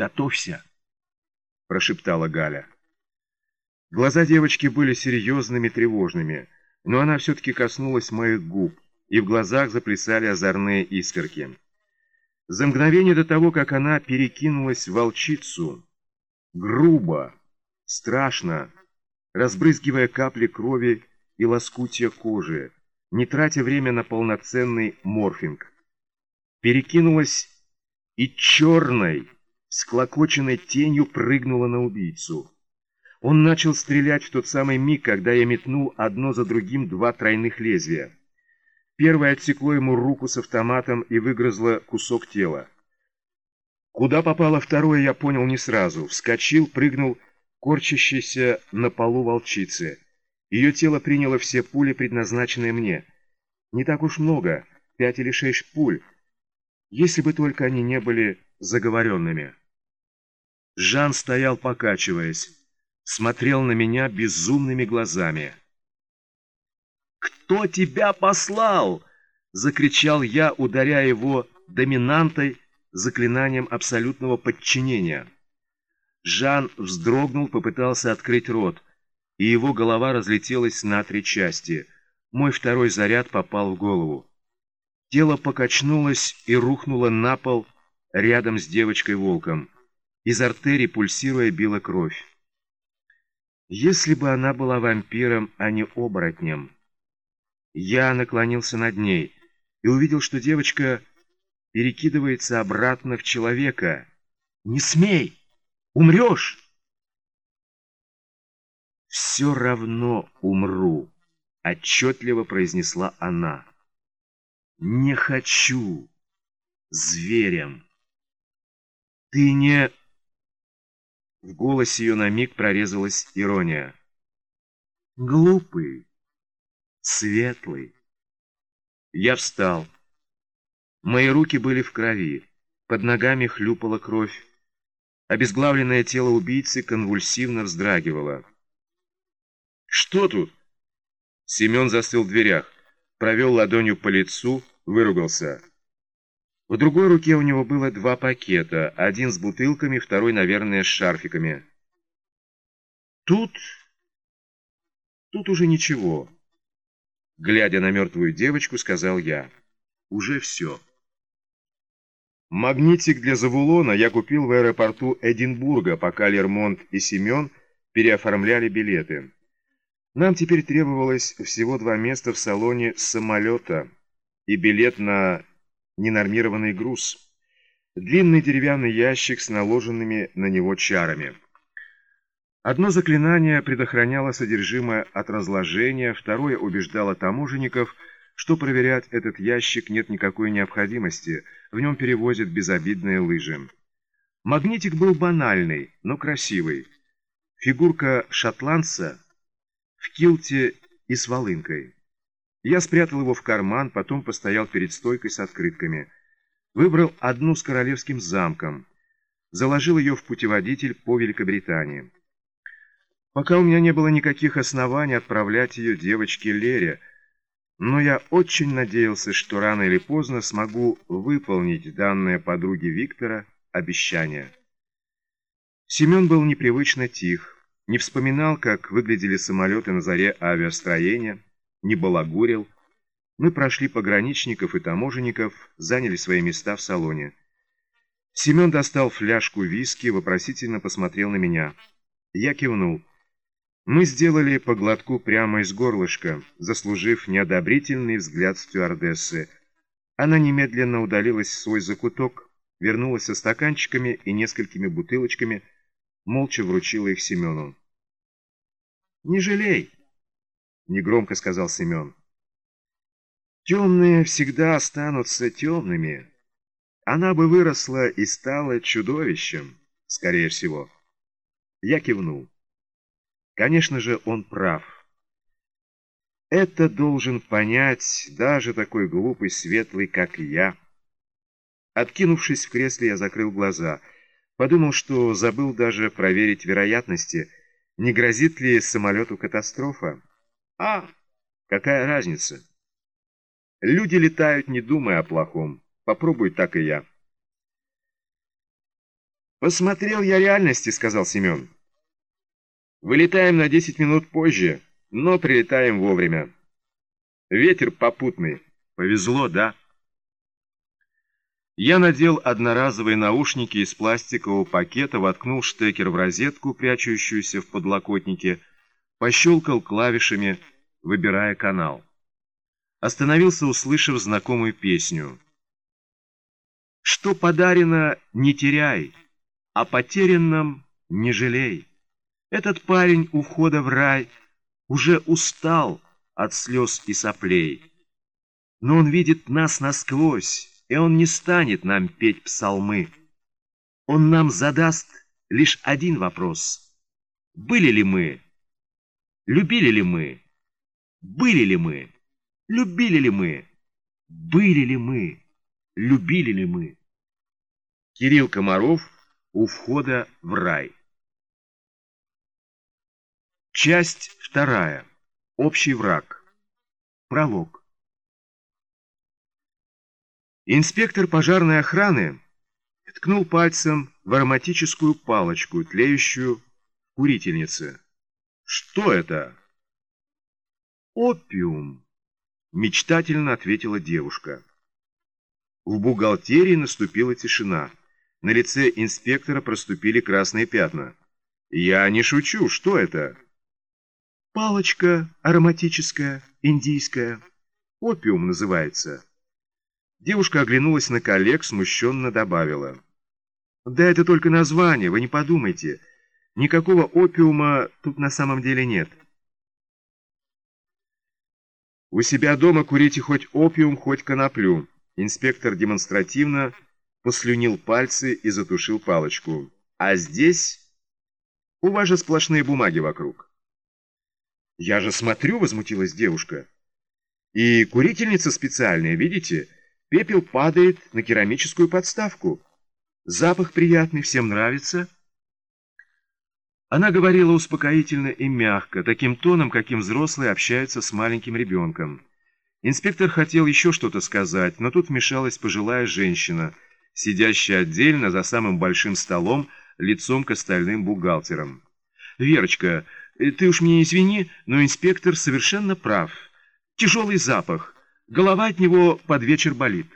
«Готовься!» — прошептала Галя. Глаза девочки были серьезными, тревожными, но она все-таки коснулась моих губ, и в глазах заплясали озорные искорки. За мгновение до того, как она перекинулась в волчицу, грубо, страшно, разбрызгивая капли крови и лоскутья кожи, не тратя время на полноценный морфинг. Перекинулась и черной, склокоченной тенью прыгнула на убийцу. Он начал стрелять в тот самый миг, когда я метнул одно за другим два тройных лезвия. Первое отсекло ему руку с автоматом и выгрызло кусок тела. Куда попало второе, я понял не сразу. Вскочил, прыгнул, корчащийся на полу волчицы. Ее тело приняло все пули, предназначенные мне. Не так уж много, пять или шесть пуль, если бы только они не были заговоренными. Жан стоял, покачиваясь, смотрел на меня безумными глазами. «Кто тебя послал?» — закричал я, ударяя его доминантой заклинанием абсолютного подчинения. Жан вздрогнул, попытался открыть рот, и его голова разлетелась на три части. Мой второй заряд попал в голову. Тело покачнулось и рухнуло на пол рядом с девочкой-волком. Из артерий, пульсируя, била кровь. Если бы она была вампиром, а не оборотнем... Я наклонился над ней и увидел, что девочка перекидывается обратно в человека. «Не смей! Умрешь!» «Все равно умру», — отчетливо произнесла она. «Не хочу! Зверем!» «Ты не...» В голосе ее на миг прорезалась ирония. «Глупый!» светлый. Я встал. Мои руки были в крови, под ногами хлюпала кровь. Обезглавленное тело убийцы конвульсивно вздрагивало. «Что тут?» Семен застыл в дверях, провел ладонью по лицу, выругался. В другой руке у него было два пакета, один с бутылками, второй, наверное, с шарфиками. Тут... Тут уже ничего. Глядя на мертвую девочку, сказал я. Уже все. Магнитик для Завулона я купил в аэропорту Эдинбурга, пока Лермонт и Семен переоформляли билеты. Нам теперь требовалось всего два места в салоне самолета и билет на ненормированный груз. Длинный деревянный ящик с наложенными на него чарами. Одно заклинание предохраняло содержимое от разложения, второе убеждало таможенников, что проверять этот ящик нет никакой необходимости, в нем перевозят безобидные лыжи. Магнитик был банальный, но красивый. Фигурка шотландца в килте и с волынкой. Я спрятал его в карман, потом постоял перед стойкой с открытками. Выбрал одну с королевским замком. Заложил ее в путеводитель по Великобритании. Пока у меня не было никаких оснований отправлять ее девочке Лере, но я очень надеялся, что рано или поздно смогу выполнить данное подруге Виктора обещание. Семен был непривычно тих, не вспоминал, как выглядели самолеты на заре авиастроения, не балагурил. Мы прошли пограничников и таможенников, заняли свои места в салоне. Семен достал фляжку виски, вопросительно посмотрел на меня. Я кивнул. Мы сделали по глотку прямо из горлышка, заслужив неодобрительный взгляд стюардессы. Она немедленно удалилась в свой закуток, вернулась со стаканчиками и несколькими бутылочками, молча вручила их Семену. «Не жалей!» — негромко сказал Семен. «Темные всегда останутся темными. Она бы выросла и стала чудовищем, скорее всего». Я кивнул. Конечно же, он прав. Это должен понять даже такой глупый светлый, как я. Откинувшись в кресле, я закрыл глаза. Подумал, что забыл даже проверить вероятности, не грозит ли самолету катастрофа. А, какая разница? Люди летают, не думая о плохом. Попробуй так и я. «Посмотрел я реальности», — сказал Семен. «Вылетаем на 10 минут позже, но прилетаем вовремя. Ветер попутный. Повезло, да?» Я надел одноразовые наушники из пластикового пакета, воткнул штекер в розетку, прячущуюся в подлокотнике, пощелкал клавишами, выбирая канал. Остановился, услышав знакомую песню. «Что подарено, не теряй, а потерянном не жалей. Этот парень у входа в рай уже устал от слез и соплей, но он видит нас насквозь, и он не станет нам петь псалмы. Он нам задаст лишь один вопрос. Были ли мы? Любили ли мы? Были ли мы? Любили ли мы? Были ли мы? Любили ли мы? Кирилл Комаров у входа в рай. Часть вторая. Общий враг. Пролог. Инспектор пожарной охраны ткнул пальцем в ароматическую палочку, тлеющую в курительнице. «Что это?» «Опиум», — мечтательно ответила девушка. В бухгалтерии наступила тишина. На лице инспектора проступили красные пятна. «Я не шучу. Что это?» «Палочка ароматическая, индийская. Опиум называется». Девушка оглянулась на коллег, смущенно добавила. «Да это только название, вы не подумайте. Никакого опиума тут на самом деле нет». «У себя дома курите хоть опиум, хоть коноплю». Инспектор демонстративно послюнил пальцы и затушил палочку. «А здесь у вас же сплошные бумаги вокруг». «Я же смотрю», — возмутилась девушка. «И курительница специальная, видите?» Пепел падает на керамическую подставку. Запах приятный, всем нравится. Она говорила успокоительно и мягко, таким тоном, каким взрослые общаются с маленьким ребенком. Инспектор хотел еще что-то сказать, но тут вмешалась пожилая женщина, сидящая отдельно за самым большим столом, лицом к остальным бухгалтерам. «Верочка, ты уж мне извини, но инспектор совершенно прав. Тяжелый запах». Голова от него под вечер болит.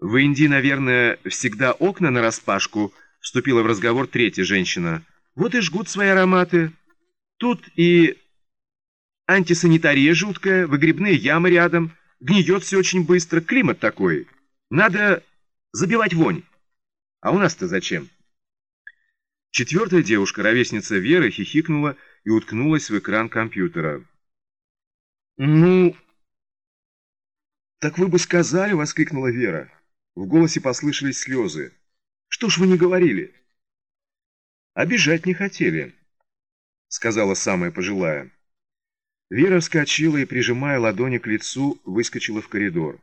В Индии, наверное, всегда окна нараспашку, вступила в разговор третья женщина. Вот и жгут свои ароматы. Тут и антисанитария жуткая, выгребные ямы рядом, гниет все очень быстро, климат такой. Надо забивать вонь. А у нас-то зачем? Четвертая девушка, ровесница Веры, хихикнула и уткнулась в экран компьютера. «Ну...» «Так вы бы сказали!» — воскликнула Вера. В голосе послышались слезы. «Что ж вы не говорили?» «Обижать не хотели», — сказала самая пожилая. Вера вскочила и, прижимая ладони к лицу, выскочила в коридор.